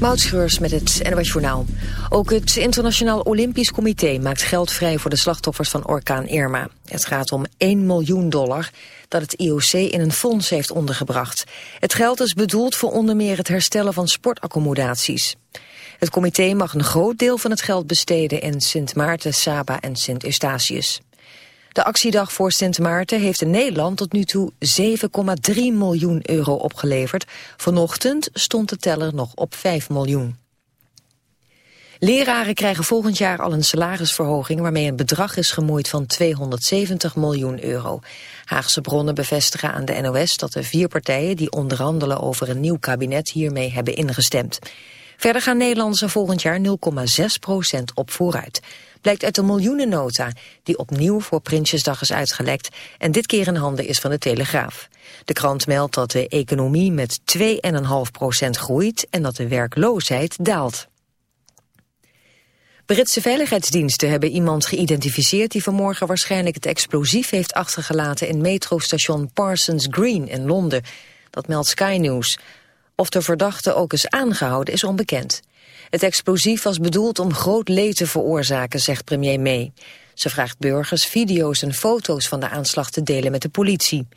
Moutschreurs met het NWS Journaal. Ook het Internationaal Olympisch Comité maakt geld vrij voor de slachtoffers van orkaan Irma. Het gaat om 1 miljoen dollar dat het IOC in een fonds heeft ondergebracht. Het geld is bedoeld voor onder meer het herstellen van sportaccommodaties. Het comité mag een groot deel van het geld besteden in Sint Maarten, Saba en Sint Eustatius. De actiedag voor Sint Maarten heeft in Nederland tot nu toe 7,3 miljoen euro opgeleverd. Vanochtend stond de teller nog op 5 miljoen. Leraren krijgen volgend jaar al een salarisverhoging waarmee een bedrag is gemoeid van 270 miljoen euro. Haagse bronnen bevestigen aan de NOS dat de vier partijen die onderhandelen over een nieuw kabinet hiermee hebben ingestemd. Verder gaan Nederlanders er volgend jaar 0,6 procent op vooruit blijkt uit de miljoenennota die opnieuw voor Prinsjesdag is uitgelekt en dit keer in handen is van de Telegraaf. De krant meldt dat de economie met 2,5% groeit en dat de werkloosheid daalt. Britse veiligheidsdiensten hebben iemand geïdentificeerd die vanmorgen waarschijnlijk het explosief heeft achtergelaten in metrostation Parsons Green in Londen. Dat meldt Sky News. Of de verdachte ook is aangehouden is onbekend. Het explosief was bedoeld om groot leed te veroorzaken, zegt premier May. Ze vraagt burgers video's en foto's van de aanslag te delen met de politie.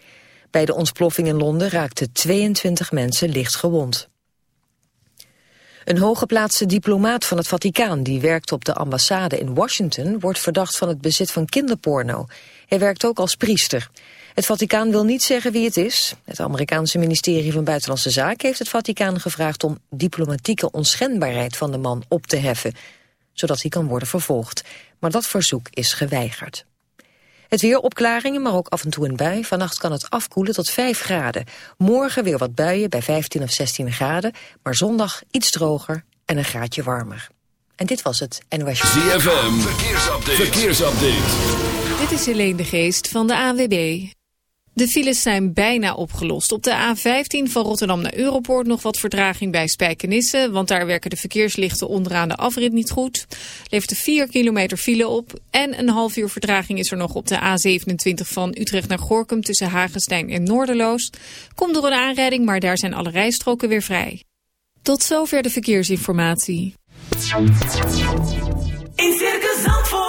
Bij de ontploffing in Londen raakten 22 mensen licht gewond. Een hooggeplaatste diplomaat van het Vaticaan die werkt op de ambassade in Washington wordt verdacht van het bezit van kinderporno. Hij werkt ook als priester. Het Vaticaan wil niet zeggen wie het is. Het Amerikaanse ministerie van Buitenlandse Zaken heeft het Vaticaan gevraagd om diplomatieke onschendbaarheid van de man op te heffen, zodat hij kan worden vervolgd. Maar dat verzoek is geweigerd. Het weer opklaringen, maar ook af en toe een bui. Vannacht kan het afkoelen tot 5 graden. Morgen weer wat buien bij 15 of 16 graden. Maar zondag iets droger en een graadje warmer. En dit was het NOS. ZFM, verkeersupdate. verkeersupdate. Dit is Helene de Geest van de ANWB. De files zijn bijna opgelost. Op de A15 van Rotterdam naar Europoort nog wat vertraging bij Spijkenisse. Want daar werken de verkeerslichten onderaan de afrit niet goed. Levert er 4 kilometer file op. En een half uur vertraging is er nog op de A27 van Utrecht naar Gorkum tussen Hagenstein en Noorderloos. Komt door een aanrijding, maar daar zijn alle rijstroken weer vrij. Tot zover de verkeersinformatie. In Circus Zandvoort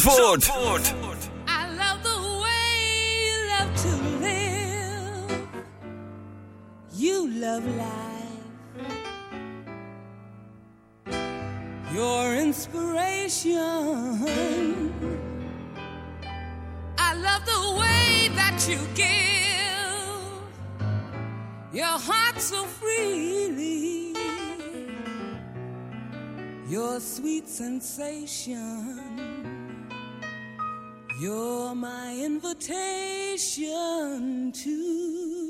Zandvoort. Zandvoort. I love the way you love to live. You love life. Your inspiration. I love the way that you give. Your heart so freely. Your sweet sensation you're my invitation to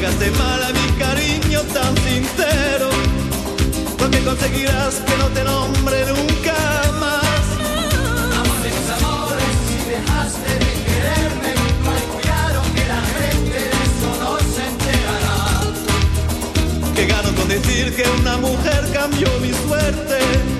pagaste mal a mi cariño tan sincero, lo que conseguirás que no te nombre nunca más. Amor de mis amores, si dejaste de quererme, hay cuidado que la gente de eso no se enterará. Que gano con decir que una mujer cambió mi suerte.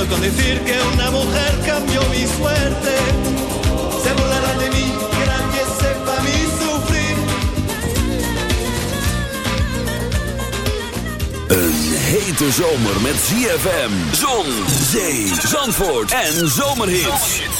Gano con decir que una mujer cambió mi suerte. Se burlarán de mí, que nadie sepa mi sufrir. Een hete zomer met ZFM, zon, zee, zandvoort en zomerhits.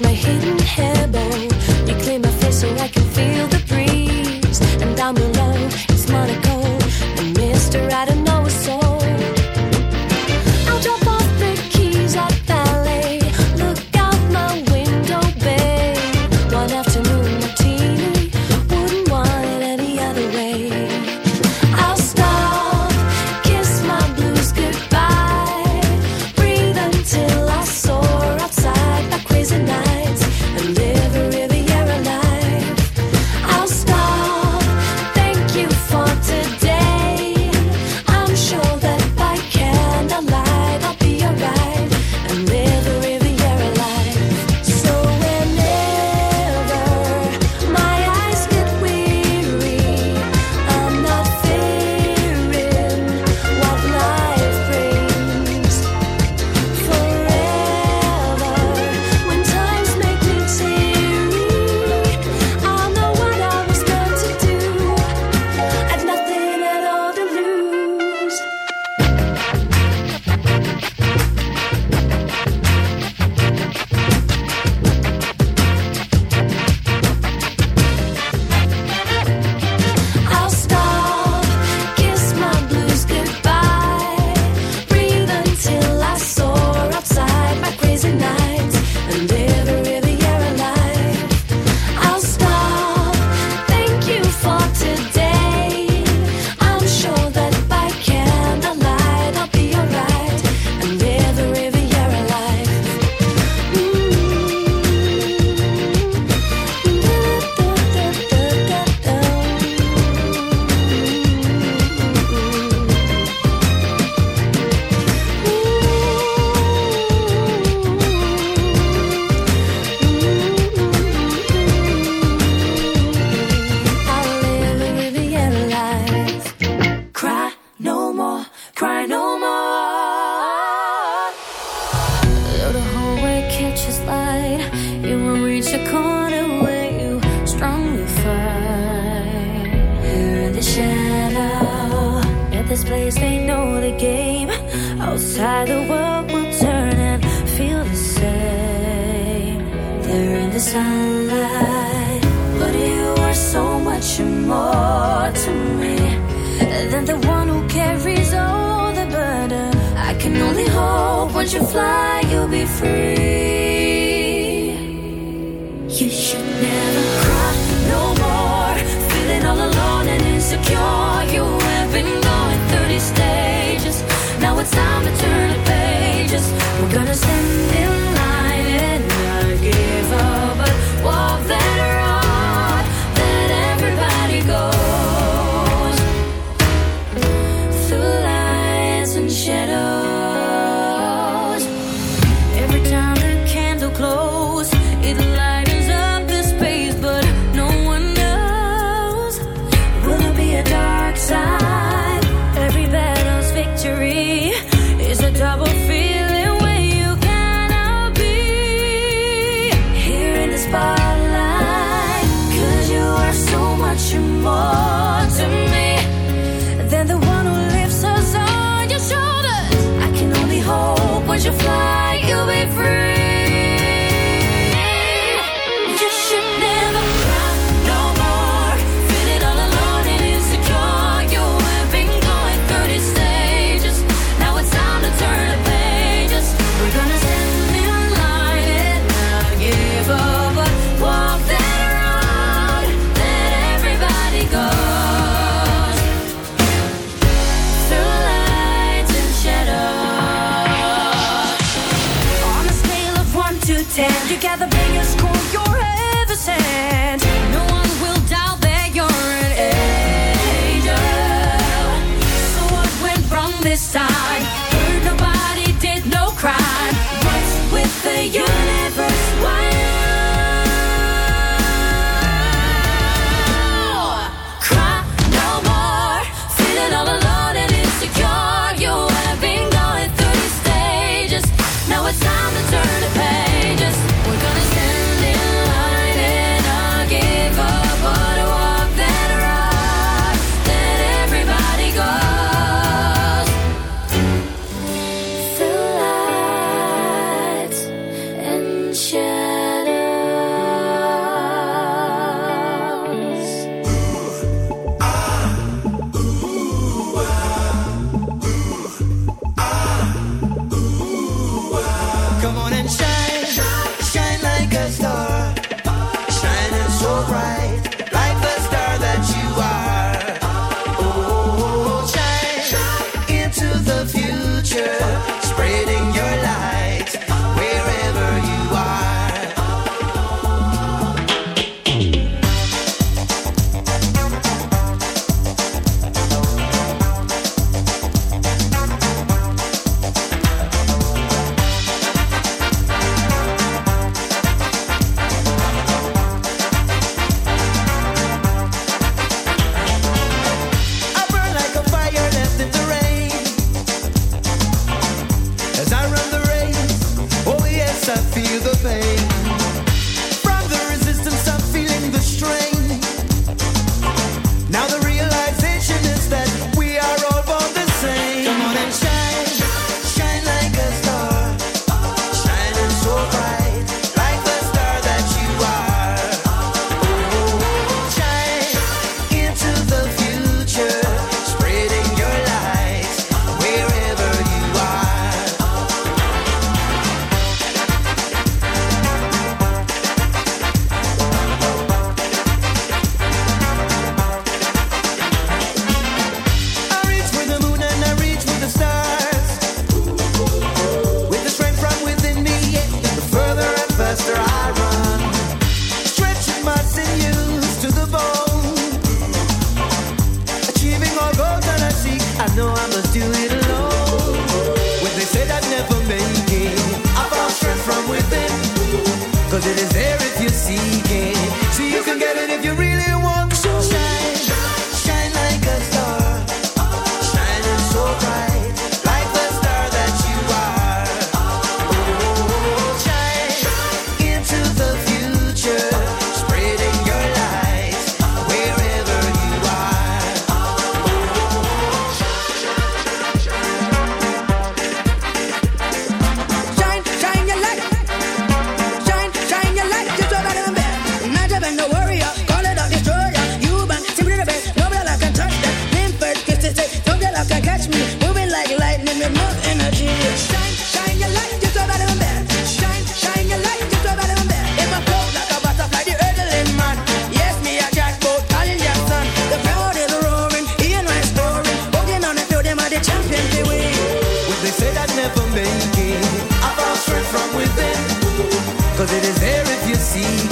my hidden head. así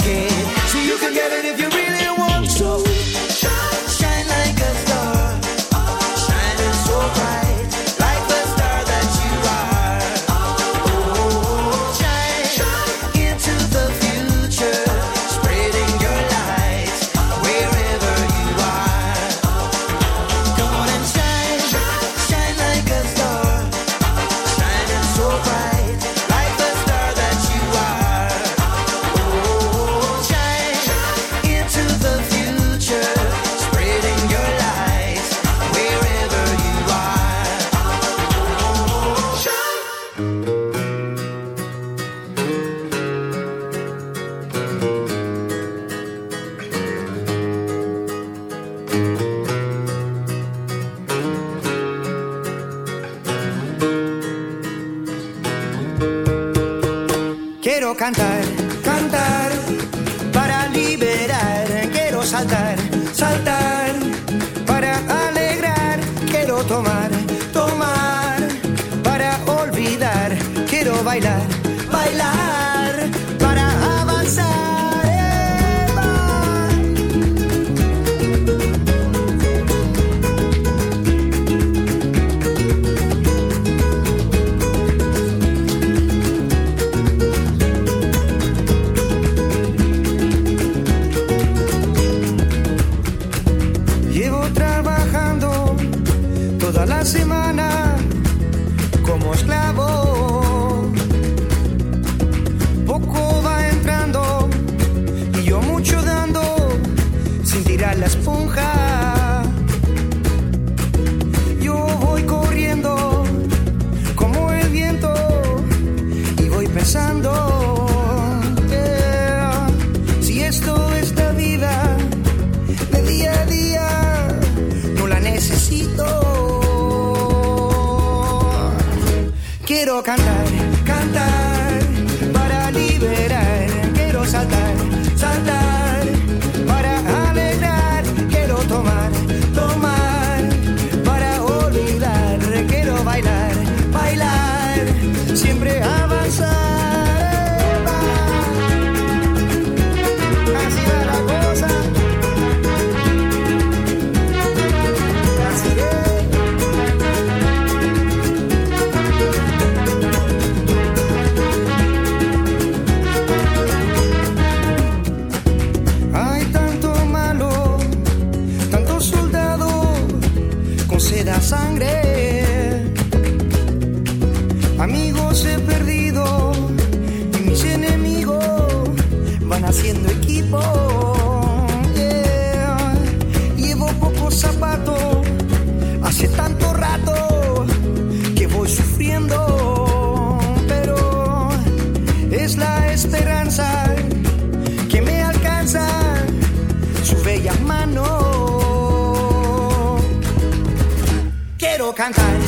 cantar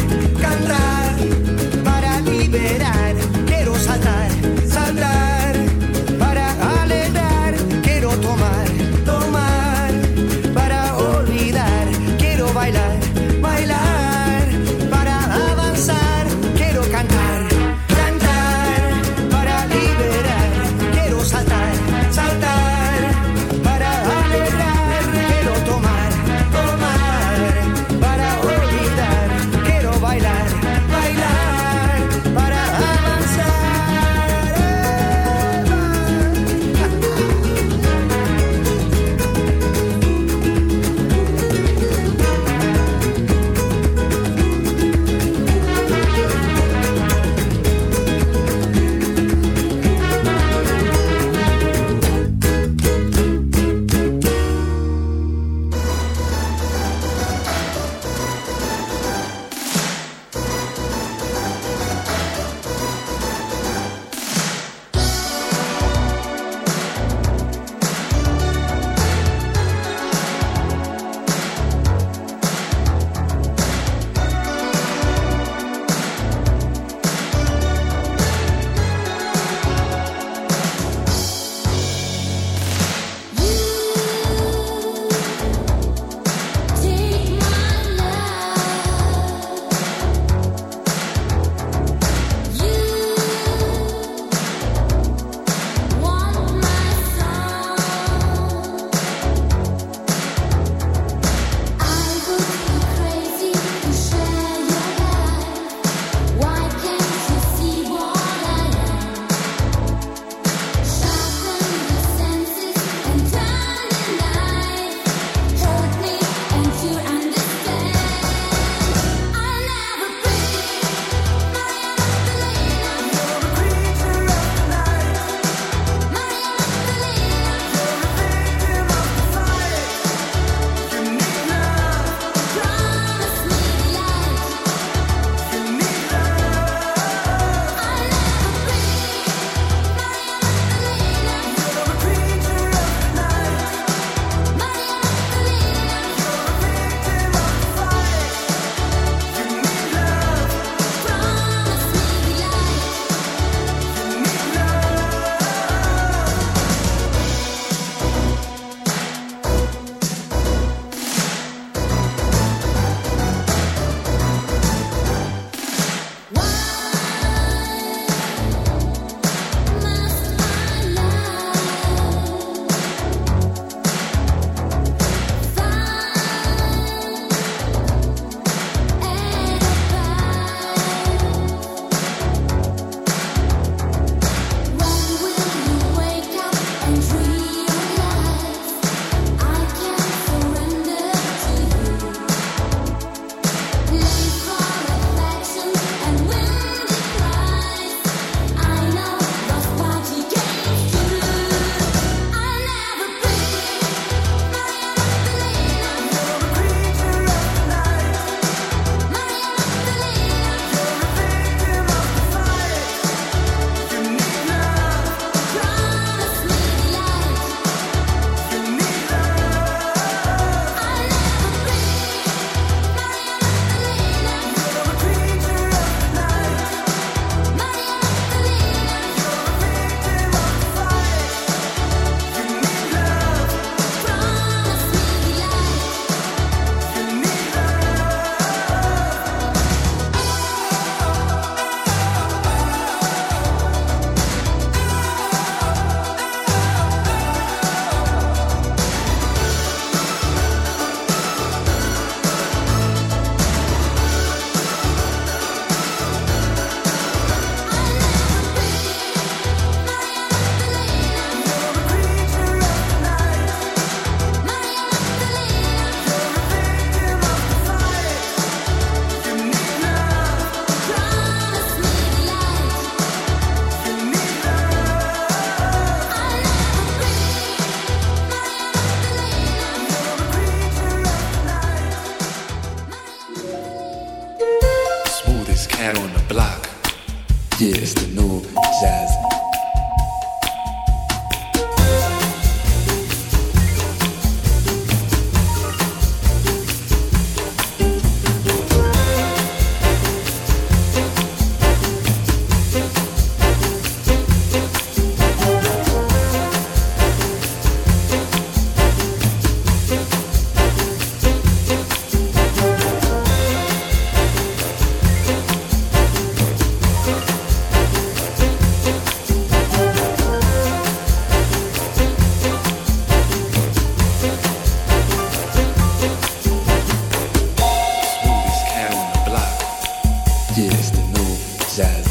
It's the new jazz.